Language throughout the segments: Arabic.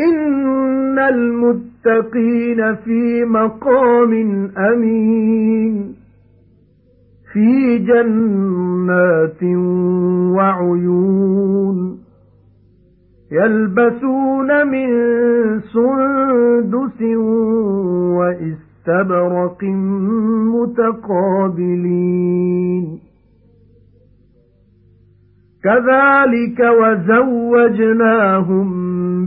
إِنَّ الْمُتَّقِينَ فِي مَقَامٍ أَمِينٍ فِي جَنَّاتٍ وَعُيُونٍ يَلْبَسُونَ مِن سُندُسٍ وَإِسْتَبْرَقٍ مُتَقَابِلِينَ كَذَلِكَ وَزَوَّجْنَاهُمْ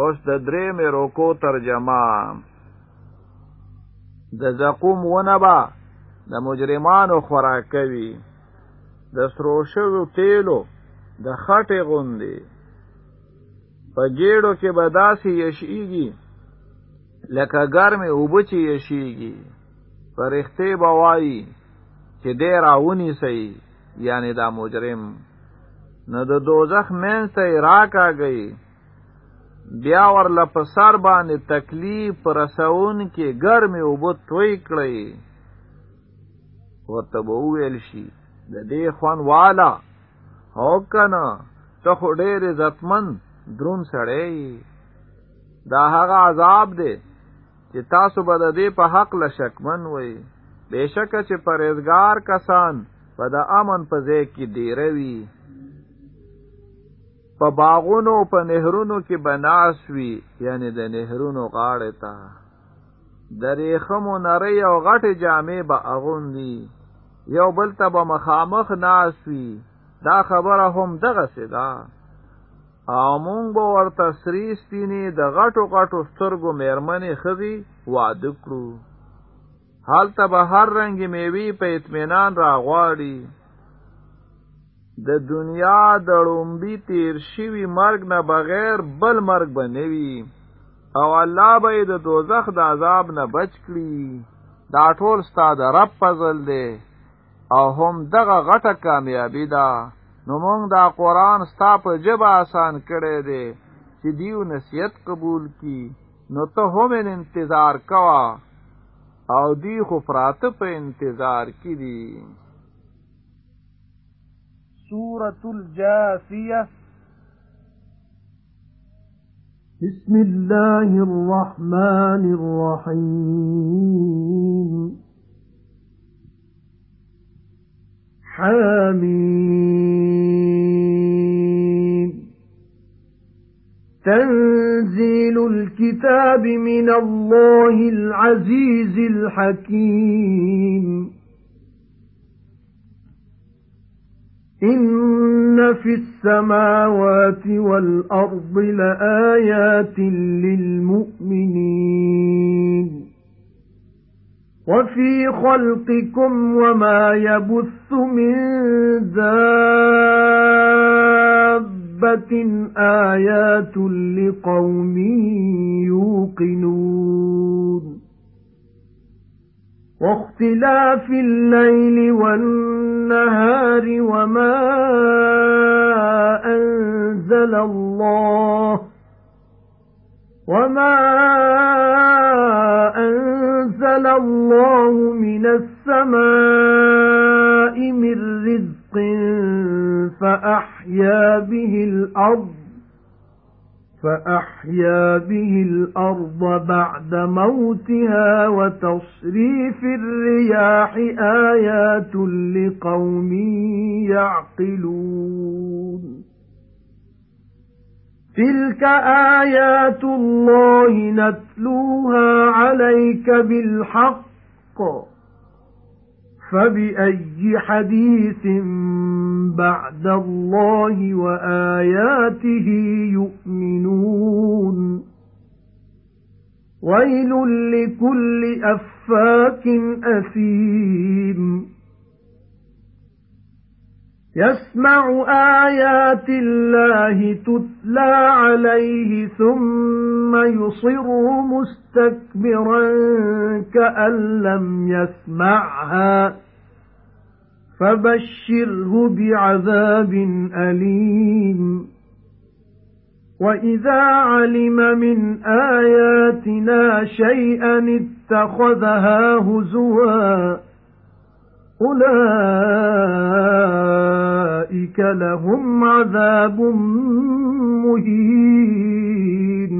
اوس د درې مې روکو ترجمه. د زقوم ونه با د مجرمانو خوراکوي. د سرو شوو تیلو د خټې غوندې. په ګېړو کې به داسې یشیږي لکه ګرمې اوبه چې یشیږي. فرښتې به وایي چې دی راونی سي یعنی دا مجرم. نو د دوزخ منځ ته یې راکاږئ بیا ورله په سر باندې تکلیف رسون کې ګرمي اوبه توی کړی ورته به وویل شي د دې خوان والا هو کنه ته خو ډېر عزتمن درون سړی دا هغه عذاب دی چې تاسو به د دې په حق له شکمن وئ. بېشکه چې پرهیزګار کسان په د امن په ځای کې دیروي په باغونو په نهرونو کې بناس وي یعنی د نهرونو غاړه ته. د ریخمو نری او غټې جامې به اغوندي. یو بل ته به مخامخ ناس وي. دا خبره هم دغه سدا او مونږ به ورته سری سپینې د غټو غټو سترګو میرمنې خزي واده کړو. حالته به هر رنګ میوي په اطمینان راغواړي د دنیا د لومبي تیر شوي مرګ نه بغیر بل مرګ به نوي او الله به د دوزخ د عذاب نه بچ کړي. دا ټول ستا د رب فضل دی. او هم دغه غټه کامیابی ده. نو مونږ دا قرآن ستا په جبه آسان کړی دی چې دیو نصیحت قبول کی نو ته هم انتظار کوا او دی خو پراته په انتظار کې دي سورة الجاثية بسم الله الرحمن الرحيم. حميم. تنزيل الكتاب من الله العزيز الحكيم. إِنَّ فِي السَّمَاوَاتِ وَالْأَرْضِ لَآيَاتٍ لِلْمُؤْمِنِينَ وَفِي خَلْقِكُمْ وَمَا يَبُثُّ مِن دَابَّةٍ آيَاتٌ لِقَوْمٍ يُوقِنُونَ وَاخْتِلَافِ اللَّيْلِ وَالنَّهَارِ وَمَا أَنزَلَ اللَّهُ وَمَا أَنزَلَ اللَّهُ مِنَ السَّمَاءِ مِن رِّزْقٍ فَأَحْيَا بِهِ الْأَرْضَ فَأَحْيَا بِهِ الْأَرْضَ بَعْدَ مَوْتِهَا وَتَصْرِيفِ الرِّيَاحِ آيَاتٌ لِقَوْمٍ يَعْقِلُونَ. تِلْكَ آيَاتُ اللَّهِ نَتْلُوهَا عَلَيْكَ بِالْحَقِّ. فَبِأَيِّ حَدِيثٍ بَعْدَ اللَّهِ وَآيَاتِهِ يُؤْمِنُونَ؟ وَيْلٌ لِكُلِّ أَفَّاكٍ أَثِيمٍ. يَسْمَعُ آيَاتِ اللَّهِ تُتْلَى عَلَيْهِ ثُمَّ يُصِرُّ مُسْتَكْبِرًا كَأَن لَّمْ يَسْمَعْهَا فَبَشِّرْهُ بِعَذَابٍ أَلِيمٍ. وَإِذَا عَلِمَ مِنْ آيَاتِنَا شَيْئًا اتَّخَذَهَا هُزُوًا أُولَئِكَ لَهُمْ عَذَابٌ مُهِينٌ.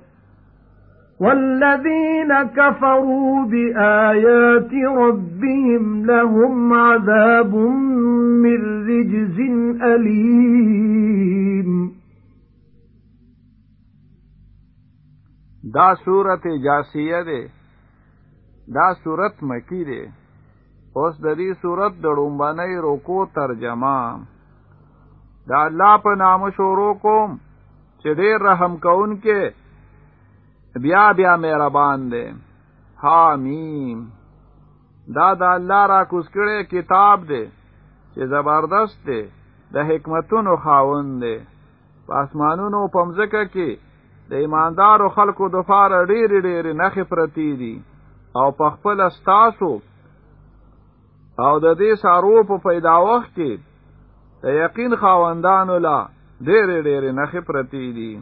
وَالَّذِينَ كَفَرُوا بِآيَاتِ رَبِّهِمْ لَهُمْ عَذَابٌ مِّن رِّجْزٍ أَلِيمٌ. دا صورت جاسیه ده. دا صورت مکی ده. اوس د دې صورت د ډومبنۍ روکو ترجمه. دا الله په نام شروع کوم چې ډېر رحم کون کې بیا بیا مهربان دی. حامیم دا د الله را کوز کړي کتاب دی چې زبردست دی د حکمتونو خاوند دی. په اسمانونو په مځکه کې د ایماندارو خلکو د فار ډېرې ډېرې نخې پرتی دي. او په خپل استاسو او د دې سارو په پیدا وخت کې د یقین خاوندانو لا ډېرې ډېرې نخې پرتی دي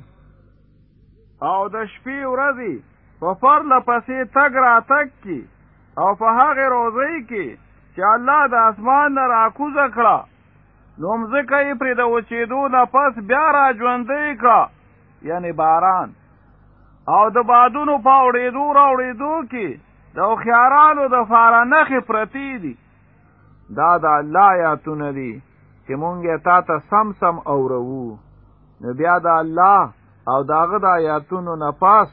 او د شپې ورځې په فرله پسې تګ را تګ کی او په هغه روزي کې چې الله د اسمان نه راکوزه کړه. نو مځکه یې پرې د وچېدو نه پس بیا را ژوندۍ کړه یعنی باران. او د بادونو په اورېدو راوړېدو کې د خيارانو د فاره نخې پرتی دي. دا د الله آیاتونه دي چې مونږ یې تا ته سم سم اورو نو بیا د الله او داغه د آیاتونو نه پاس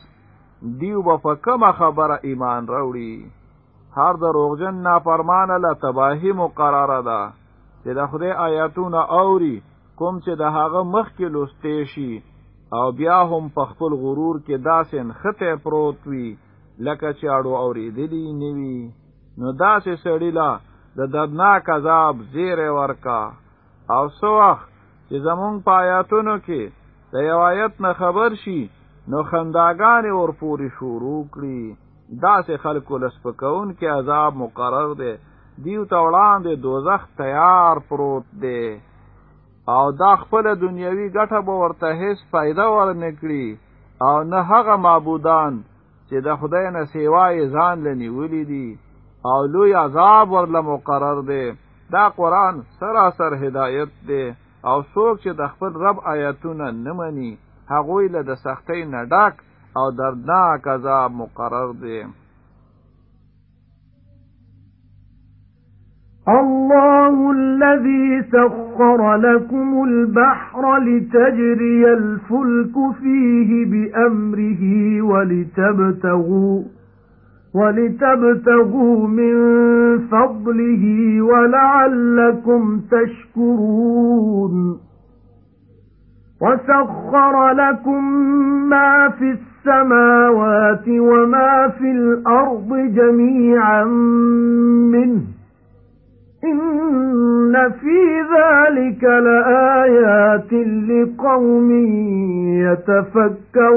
دیو به په کومه خبره ایمان راوړي. هر دروغجن نافرمانه له تباهی مقرره ده. چې د خدای آیاتونه اوري کوم چې د هغه مخ کې لوستې شي او بیا هم په خپل غرور کې داسې خطه پروت وي لکه چې اړو اورېدلی نیوي نو داسې سړی لا د دردناک عذاب زیری ورکا. او سو وخت چې زمونږ په آیاتونو کې د یو آیت نه خبر شي نو خنداګانې ورپورې شروع کړي. داسې خلکو له سپکوونکې عذاب مقرر دی. دیو ته وړاندې دوزخ تیار پروت دی. او دا خپل دنیوي ګټه به ورته هیڅ فائدہ ورنکړي او نه هغه معبودان چې د خدای نه سیوای ځان لنیولې دي. او لوی عذاب ورله مقرر دی. دا قران سراسر هدایت دی أو څوک چې د خپل رب آیاتونه نه مني هغه له د سختۍ نه ډک أو دردناک عذاب مقرر دی. الله الذي سخر لكم البحر لتجري الفلك فيه بأمره ولتبتغوا ولتبتغوا من فضله ولعلكم تشكرون. وسخر لكم ما في السماوات وما في الأرض جميعا منه. إِنَّ فِي ذَلِكَ لَآيَاتٍ لِقَوْمٍ يَتَفَكَّرُونَ.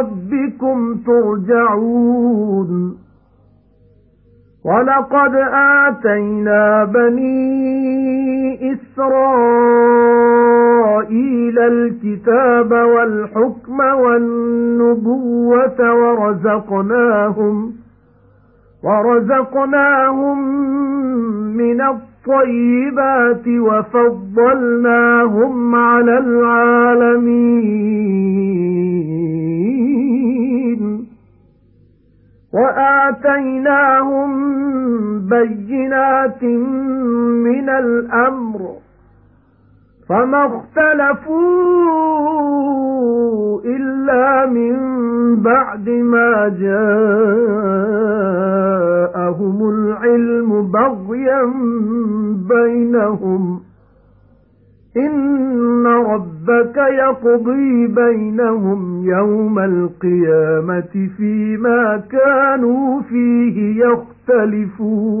رَبِّكُمْ تُرْجَعُونَ. وَلَقَدْ آتَيْنَا بَنِي إِسْرَائِيلَ الْكِتَابَ وَالْحُكْمَ وَالنُّبُوَّةَ وَرَزَقْنَاهُمْ وَرَزَقْنَاهُمْ مِنَ الطَّيِّبَاتِ وَفَضَّلْنَاهُمْ عَلَى الْعَالَمِينَ. وَآتَيْنَاهُمْ بَيِّنَاتٍ مِنَ الْأَمْرِ. فَمَا اخْتَلَفُوا إِلَّا مِن بَعْدِ مَا جَاءَهُمُ الْعِلْمُ بَغْيًا بَيْنَهُمْ. إِنَّ رَبَّكَ يَقْضِي بَيْنَهُمْ يَوْمَ الْقِيَامَةِ فِيمَا كَانُوا فِيهِ يَخْتَلِفُونَ.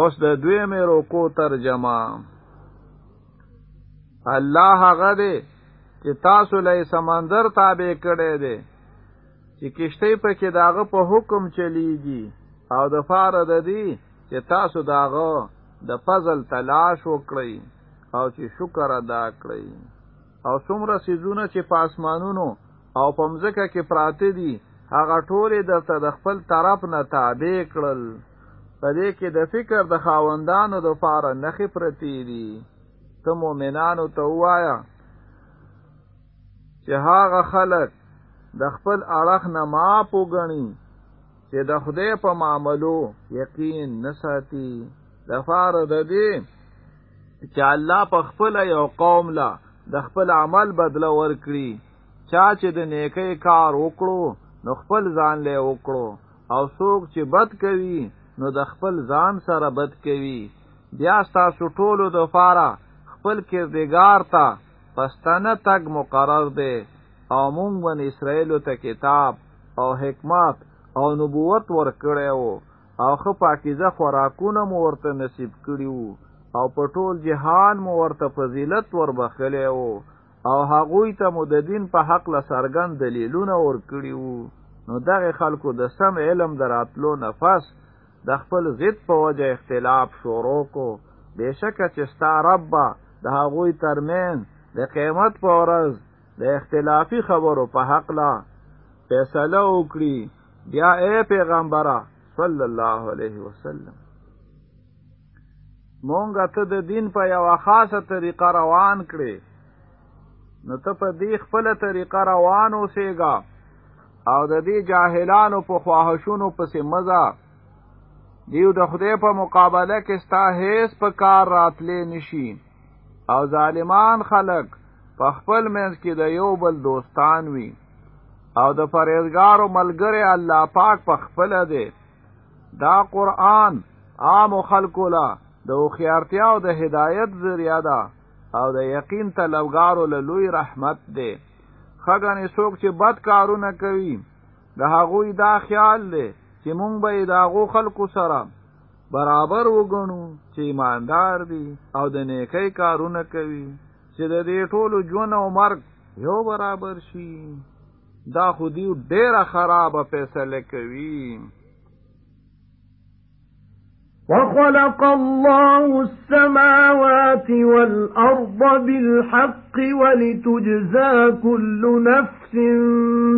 اوس د دویمه روکو ترجمه. الله هغه دی چې تاسو له سمندر تابع کړی دی چې کشته په کې داغه په حکم چلیږي. او د فار د دی چې تاسو داغه د فضل تلاش وکړئ او چې شکر ادا کړئ. او څومره سيزونه چې په اسمانونو او په مځکه کې پراته دي هغه ټوله درته د خپل طرف نه تابع کړل په دې کې د فکر د خاوندانو د فار نخې پرتی دي. ته مؤمنانو ته وایا چې هغه خلک د خپل اړخ نه ما پوګنی چې د خدای په معاملو یقین نساتی د فار د دې چې الله په خپل یو قوم لا د خپل عمل بدله ورکړي. چا چې د نیکی کار وکړو نو خپل ځان له وکړو. او څوک چې بد کوي نو د خپل ځان سره بد کوي. بیا تاسو ټولو د فاره خپل کردګار ته پستانه تک مقرر دی او مونږ ون اسرائیل ته کتاب او حکمت او نبوت ورکړیو او خو پاکیزه خوراکونه مو ورته نصیب کړیو او په ټول جهان مو ورته فضیلت وربخلیو او هغوی ته مو د دین په حق له سرګند دلیلونه ورکړیو نو دغه خلکو د سم علم د راتلو نه پس د خپل ضد په وجه اختلاف شروع کو. بشکه چې ستا رب د هغوی ترمن د قیامت په ورځ د اختلافي خبرو په حق لا فیصله وکړي. بیا اے پیغمبره صلی الله علیه وسلم مونږ ته د دین په یو خاصه طریقه روان کړي نو ته په دې خپل طریقه روان اوسېګا او د دې جاهلانو په خواهشونو پسې مزه دیو د خدای په مقابله کې ستا هیڅ په کار راتلې نشي او ظالمان خلق په خپل منځ کې د یو بل دوستان وي. او د پرهیزګارو ملګری الله پاک په خپل دی. دا قران عام خلکو لا د خوخيارتیا او د هدایت ذریعہ ده. او د یقین طلبګارو له لوی رحمت دی. خګنې څوک چې بد کارونه کوي د هغوی دا خیال دی چې مونږ به د هغو خلکو سره برابر وګڼو چې ایماندار دي او د نیکی کارونه کوي چې د دې ټولو ژوند او مرګ یو برابر شي. دا خو دی ډیره خرابه فیصله کوي. وخلق الله السماوات والأرض بالحق ولتجزى كل نفس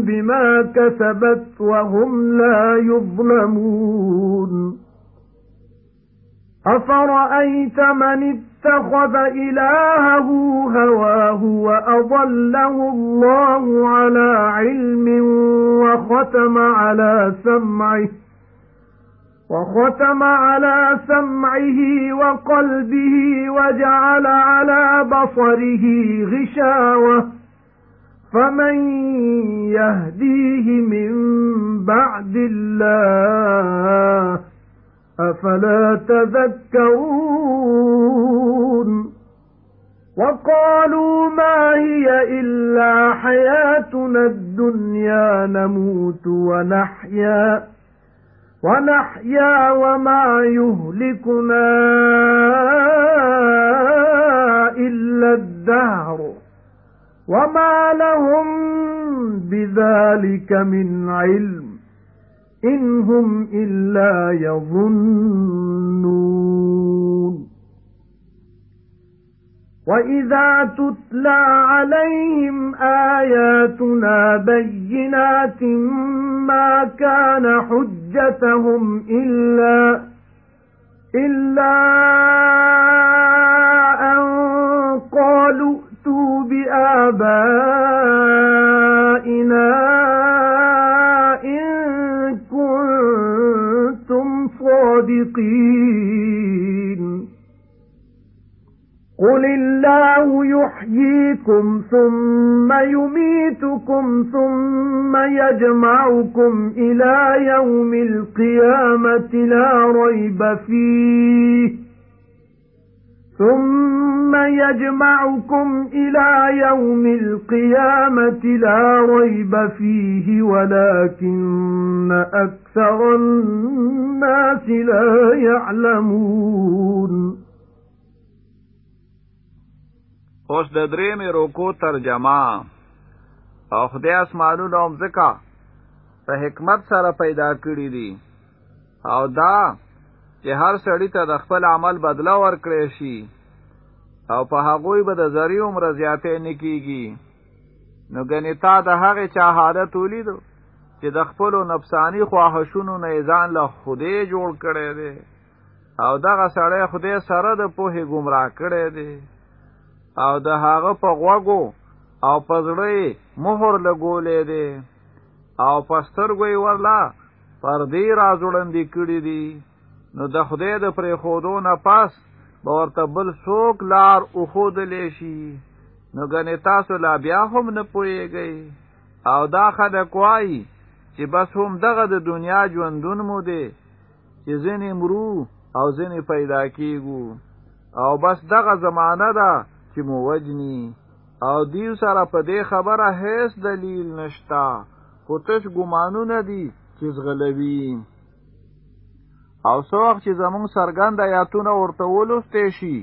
بما كسبت وهم لا يظلمون. أفرأيت من اتخذ إلهه هواه وأضله الله على علم وختم على سمعه وَخَتَمَ عَلَى سَمْعِهِ وَقَلْبِهِ وَجَعَلَ عَلَى بَصَرِهِ غِشَاوَةً. فَمَن يَهْدِيهِ مِن بَعْدِ اللَّهِ أَفَلَا تَذَكَّرُونَ وَقَالُوا مَا هِيَ إِلَّا حَيَاتُنَا الدُّنْيَا نَمُوتُ وَنَحْيَا وَنَحْيَا وَمَا يُهْلِكُنَا إِلَّا الدَّهْرُ وَمَا لَهُم بِذَلِكَ مِنْ عِلْمٍ إِنْ هُمْ إِلَّا يَظُنُّونَ وَإِذَا تُتْلَى عَلَيْهِمْ آيَاتُنَا بَيِّنَاتٍ مَا كَانَ حُجَّتُهُمْ إِلَّا إِلَّا أَن قَالُوا ائْتُوا بِآبَائِنَا إِن كُنتُمْ صَادِقِينَ قُلِ اللَّهُ يُحْيِيكُمْ ثُمَّ يُمِيتُكُمْ ثُمَّ يَجْمَعُكُمْ إِلَى يَوْمِ الْقِيَامَةِ لَا رَيْبَ فِيهِ ثُمَّ يَجْمَعُكُمْ إِلَى يَوْمِ الْقِيَامَةِ لَا رَيْبَ فِيهِ وَلَكِنَّ أَكْثَرَ النَّاسِ لَا يَعْلَمُونَ. اوس د درې مې روکو ترجمه. او خدای اسمانونو هم ځکه په حکمت سره پیدا کړی دي. او دا چې هر سړی ته د خپل عمل بدله ورکړي شي او په هغوی به د ذریعو مرزیاتې نکېږي نو ګنې تا د هغې چا حالت ولیدو چې د خپلو نفسانی خواهشونو نه ځان له خدای جوړ کړی دی. او دغه سړی خدای سره د پوهې ګمراه کړی دی. او د هغه په غوګو او پزړې مہر لګولې دي او پسترګوي ورلا پردې راځوړندې کړې دي. نو د خدای د پرې خودو نه پاس به ورته بل څوک لار او خودلې شي. نو ګنې تاسو لا بیا هم نه پويږئ او دا خلک وایي چې بس هم دغه د دنیا ژوندون مو دی چې ځینې مرو او ځینې پیدا کیږو. او بس دغه زمانہ ده چې مو وجني. او دیو سره په دې خبره هیڅ دلیل نشتا خو تش ګمانونه دي چې زغلوي او څوک چې زمون سرګند آیاتونه ورته ولوستې شي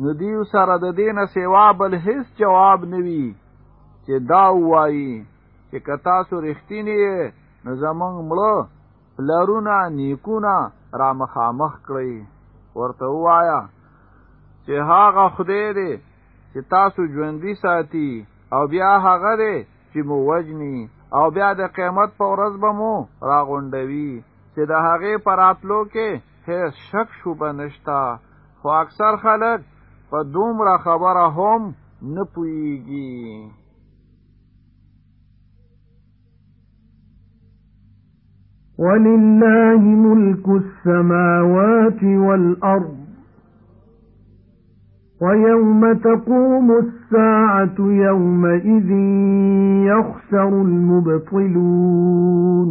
نو دیو سره د دینه سیوا بل هیڅ جواب نوي چې دا وایي چې کتا سو رښتینی نو زمون مړه لارونه نیکونه را مخامخ کړی ورته وایا چې هغه خدای دی چې تاسو ژوندۍ ساتي او بیا هغه دی چې مو وجني او بیا د قیامت په ورځ به مو راغونډوي چې د هغې پر راتلو کې هیڅ شک شوبه نشتا. خو اکثر خلک په دومره خبره هم نه پوهیږي. وَلِلَّهِ مُلْكُ السَّمَاوَاتِ وَالْأَرْضِ. وَيَوْمَ تَقُومُ السَّاعَةُ يَوْمَئِذٍ يَخْسَرُ الْمُبْطِلُونَ.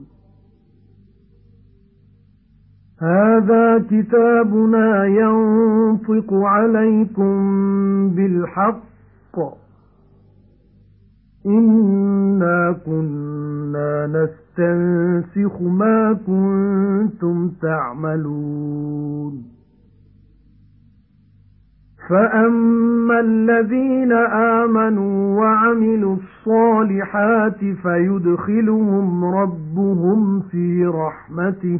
هَذَا كِتَابُنَا يَنطِقُ عَلَيْكُمْ بِالْحَقِّ. إِنَّا كُنَّا نَسْتَنسِخُ مَا كُنتُمْ تَعْمَلُونَ. فَأَمَّا الَّذِينَ آمَنُوا وَعَمِلُوا الصَّالِحَاتِ فَيُدْخِلُهُمْ رَبُّهُمْ فِي رَحْمَتِهِ.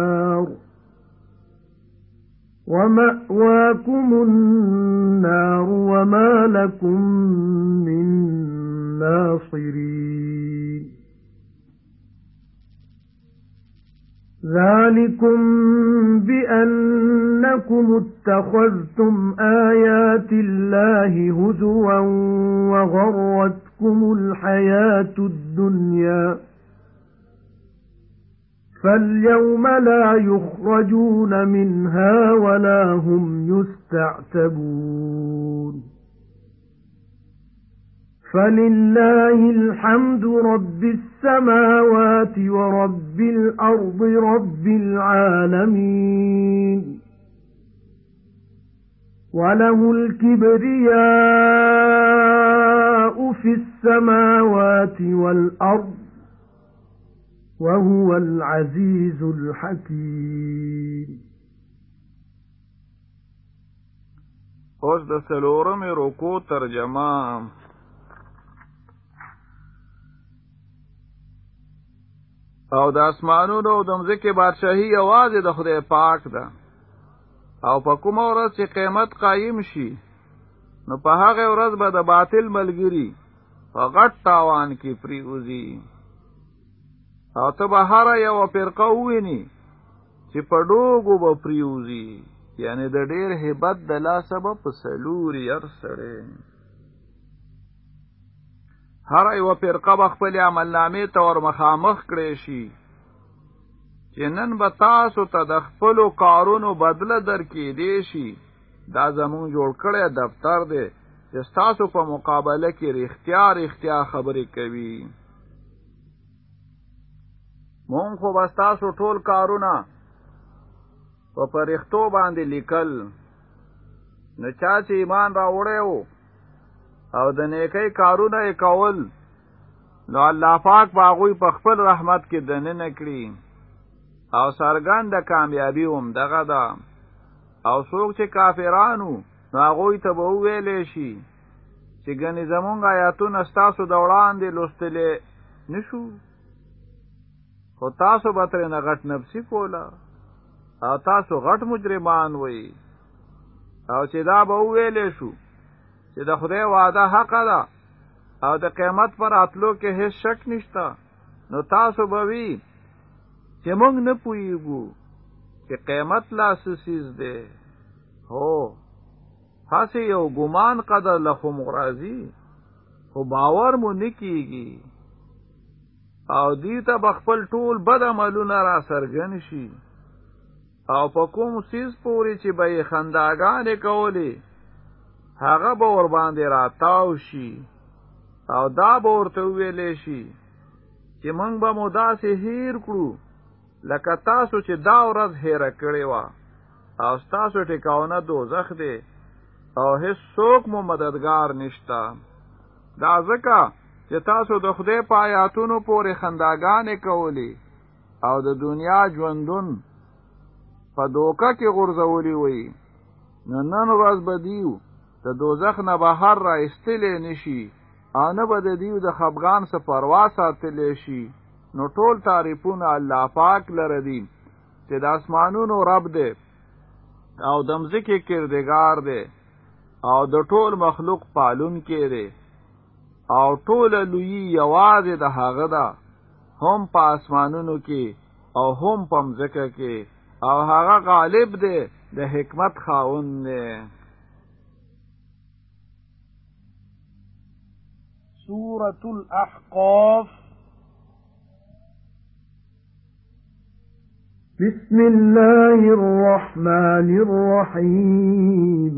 وَمَأْوَاكُمُ النَّارُ وَمَا لَكُمْ مِنْ نَاصِرِينَ ذَلِكُمْ بِأَنَّكُمُ اتَّخَذْتُمْ آيَاتِ اللَّهِ هُزُوًا وَغَرَّتْكُمُ الْحَيَاةُ الدُّنْيَا فَالْيَوْمَ لَا يُخْرَجُونَ مِنْهَا وَلَا هُمْ يُسْتَعْتَبُونَ. فَلِلَّهِ الْحَمْدُ رَبِّ السَّمَاوَاتِ وَرَبِّ الْأَرْضِ رَبِّ الْعَالَمِينَ. وَلَهُ الْكِبْرِيَاءُ فِي السَّمَاوَاتِ وَالْأَرْضِ وَهُوَ الْعَزِيزُ الْحَكِيمُ. اوس د سلورم رکو ترجمه. او د اسمانونو د مځکه بادشاہي یوازې د خدای پاک ده. او په کوم ورځ چې قیامت قایم شي نو په هغه ورځ به د باطل ملګری په غټ تاوان کې پریوزي او ته به هر یو فرقه وویني چې په ډوګو به پریوزي. یعنی د ډیر hebat د لا سبب په سلوري ير سره هر یو فرقه خپل عمل نامې ته ور مخامخ کړي شي چې نن به تاسو ته د خپل کارونو بدله درکې دی شي. دا زمون جوړ کړی دفتر دی چې تاسو په مقابله کې ریختیا ریختیا خبرې کوي مونږ خو بس تاسو ټول کارونه په پرختو باندې لیکل. نو چا چې ایمان راوړی وو او د نیکی کارونه یې کول نو الله پاک باغوی په خپل رحمت کې دننه کړي. او سرګان د کامیابی هم دغه ده. او څوک چې کافرانو نو هغوی ته به ویلې شي چې ګنې زمونږ آیاتونه ستاسو د وړاندې لوستلې نشو خو تاسو به ترې نه غټ نفسي کوله. او تاسو غټ مجرمان وئ. او چې دا به وویلې شو چې د خدای وعده حق ده او د قیامت پر اتلو کې هیڅ شک نشته نو تاسو به وی چې موږ نه پوهیږو چې قیامت لا سیز ده هو هسه یو ګمان قدر لخو مرازی خو باور مو نکیږي او دې ته بخپل ټول بد عملونه را سرګن شي. او په کوم سیز پوری چې به خنداګانې کولې هغه به ور باندې راتاو شي. او دا به ورته ویلې شي چې موږ به مو داسې هیر کړو لکه تاسو چې دا ورځ هیره کړې وه. او ستاسو ټیکاونه دوزخ دی. او هیڅ څوک مو مددگار نشتا دا ځکه چې تاسو د خدای په آیاتونو پورې خنداګانې کولی او د دنیا ژوندون په دوکه کې غورځولی وي نو نن ورځ به دیو د دوزخ نه بهر را استلې نشي انه به د دیو د خفغان څخه پروا ساتلی شي. نو ټول تعریفونه الله پاک لره دي چې د اسمانونو رب دی او د مځکې کردګار دی او د ټول مخلوق پالون کې دی او ټول لوی یوازې د هغه ده. هم په اسمانونو کې او هم په مځکه کې. او هغه غالب دی د حکمت خاوند دی. سورة الأحقاف. بسم الله الرحمن الرحيم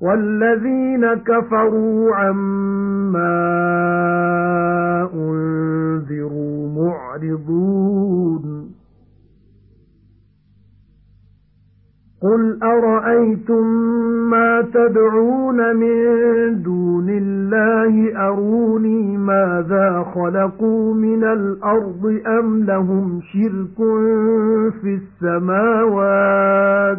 وَالَّذِينَ كَفَرُوا عَمَّا أُنذِرُوا مُعْرِضُونَ. قُلْ أَرَأَيْتُم مَّا تَدْعُونَ مِن دُونِ اللَّهِ؟ أَرُونِي مَاذَا خَلَقُوا مِنَ الْأَرْضِ أَمْ لَهُمْ شِرْكٌ فِي السَّمَاوَاتِ؟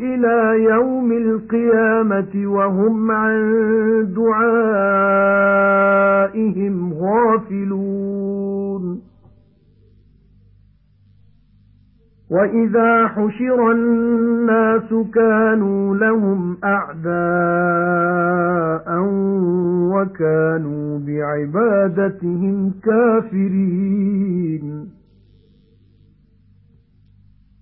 إِلَى يَوْمِ الْقِيَامَةِ وَهُمْ عَن دُعَائِهِمْ غَافِلُونَ. وَإِذَا حُشِرَ النَّاسُ كَانُوا لَهُمْ أَعْدَاءً وَكَانُوا بِعِبَادَتِهِمْ كَافِرِينَ.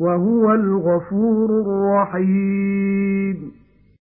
وَهُوَ الْغَفُورُ الرَّحِيمُ.